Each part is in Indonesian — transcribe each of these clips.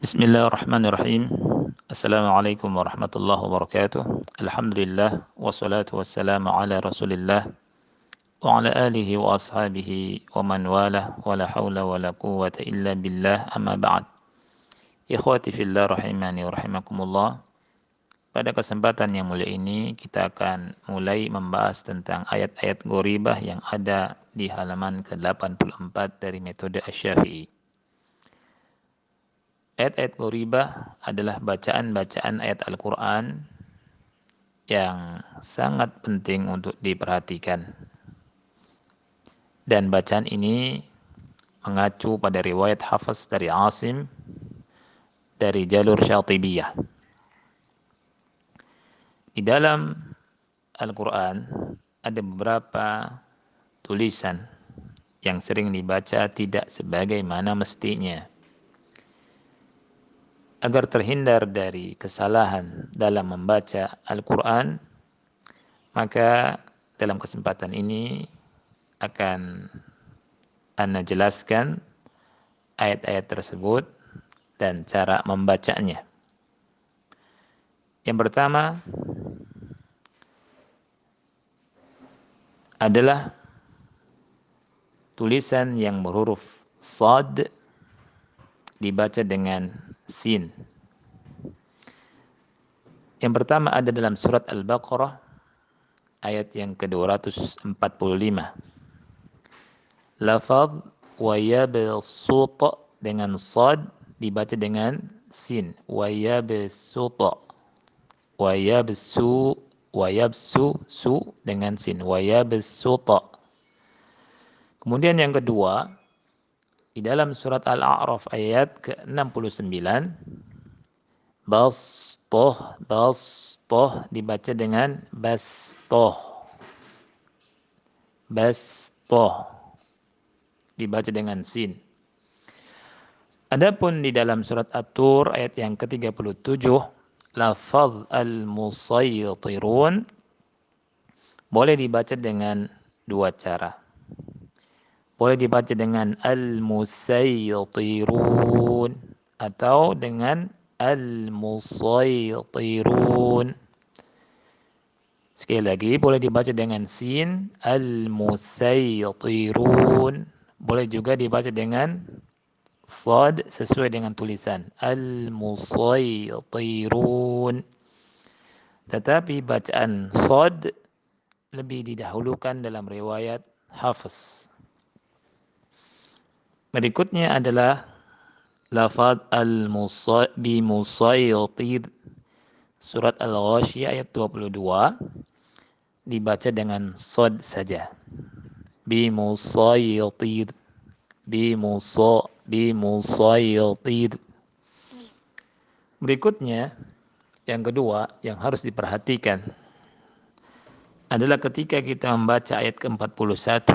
Bismillahirrahmanirrahim. Assalamualaikum warahmatullahi wabarakatuh. Alhamdulillah wassalatu wassalamu ala Rasulillah wa ala alihi wa ashabihi wa man walah wa la haula wa la quwwata illa billah amma ba'd. Ikhwati fillah rahimani wa rahimakumullah. Pada kesempatan yang mulia ini kita akan mulai membahas tentang ayat-ayat goribah yang ada di halaman ke-84 dari metode Asy-Syafi'i. Ayat-ayat goribah adalah bacaan-bacaan ayat Al-Quran yang sangat penting untuk diperhatikan. Dan bacaan ini mengacu pada riwayat Hafiz dari Asim dari jalur Syatibiyah. Di dalam Al-Quran ada beberapa tulisan yang sering dibaca tidak sebagaimana mestinya. Agar terhindar dari kesalahan dalam membaca Al-Quran, maka dalam kesempatan ini akan Anda jelaskan ayat-ayat tersebut dan cara membacanya. Yang pertama adalah tulisan yang berhuruf sad dibaca dengan sin. Yang pertama ada dalam surat Al-Baqarah ayat yang ke-245. Lafaz wa yabsut dengan sad dibaca dengan sin wa yabsuta wa yabsu wa yabsu su dengan sin wa yabsuta kemudian yang kedua di dalam surat Al-A'raf ayat ke-69 bastoh bastoh dibaca dengan bastoh bastoh dibaca dengan sin Adapun di dalam surat At-Tur ayat yang ke-37 lafaz al-musaytirun boleh dibaca dengan dua cara. Boleh dibaca dengan al-musaytirun atau dengan al-musaytirun. Sekali lagi boleh dibaca dengan sin al-musaytirun. Boleh juga dibaca dengan Sad sesuai dengan tulisan Al-Musaytirun. Tetapi bacaan Sad lebih didahulukan dalam riwayat Hafiz. Berikutnya adalah lafaz al-musaytir surat Al-Ghashiyah ayat 22 dibaca dengan sad saja. Bi musaytir bi musa bimusaytir. Berikutnya, yang kedua yang harus diperhatikan adalah ketika kita membaca ayat ke-41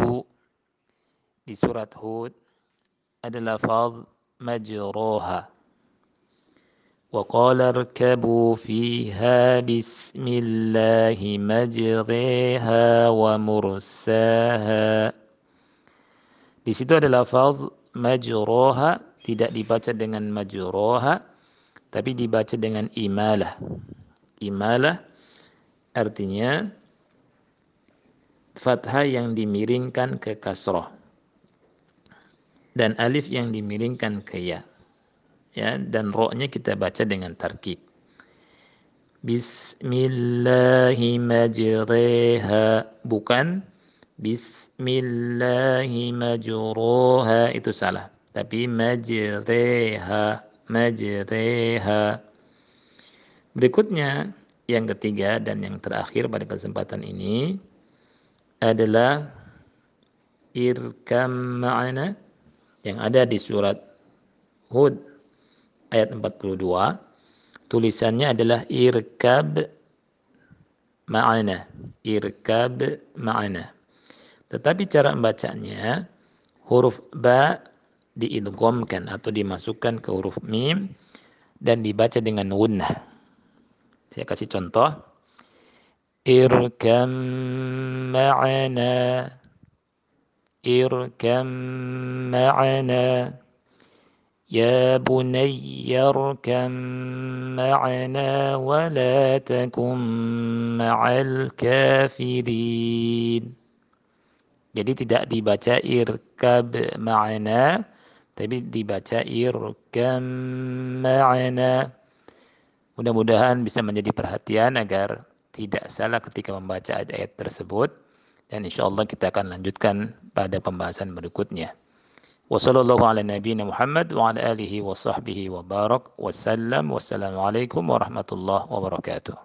di surat Hud adalah lafaz majroha. وقال اركبوا فيها بسم الله مجريها ومرساها Di situ ada lafaz majroha tidak dibaca dengan majroha tapi dibaca dengan imalah. Imalah artinya fathah yang dimiringkan ke kasroh dan alif yang dimiringkan ke ya. Ya, dan rohnya kita baca dengan tarkib. Bismillahirrahmanirrahim bukan Bismillahi majruha itu salah. Tapi majreha, majreha. Berikutnya yang ketiga dan yang terakhir pada kesempatan ini adalah irkam ma'ana yang ada di surat Hud ayat 42 tulisannya adalah irkab ma'ana irkab ma'ana tetapi cara membacanya huruf ba diidghamkan atau dimasukkan ke huruf mim dan dibaca dengan gunnah. Saya kasih contoh. Irkam ma'ana Irkam ma'ana يا بني اركم معنا ولا تكن مع الكافرين jadi tidak dibaca irkab ma'ana tapi dibaca irkam ma'ana mudah-mudahan bisa menjadi perhatian agar tidak salah ketika membaca ayat-ayat tersebut dan insyaallah kita akan lanjutkan pada pembahasan berikutnya. Wassallallahu ala nabiyyina Muhammad wa ala alihi wa sahbihi wa barak wassalam wassalamu alaikum warahmatullahi wabarakatuh.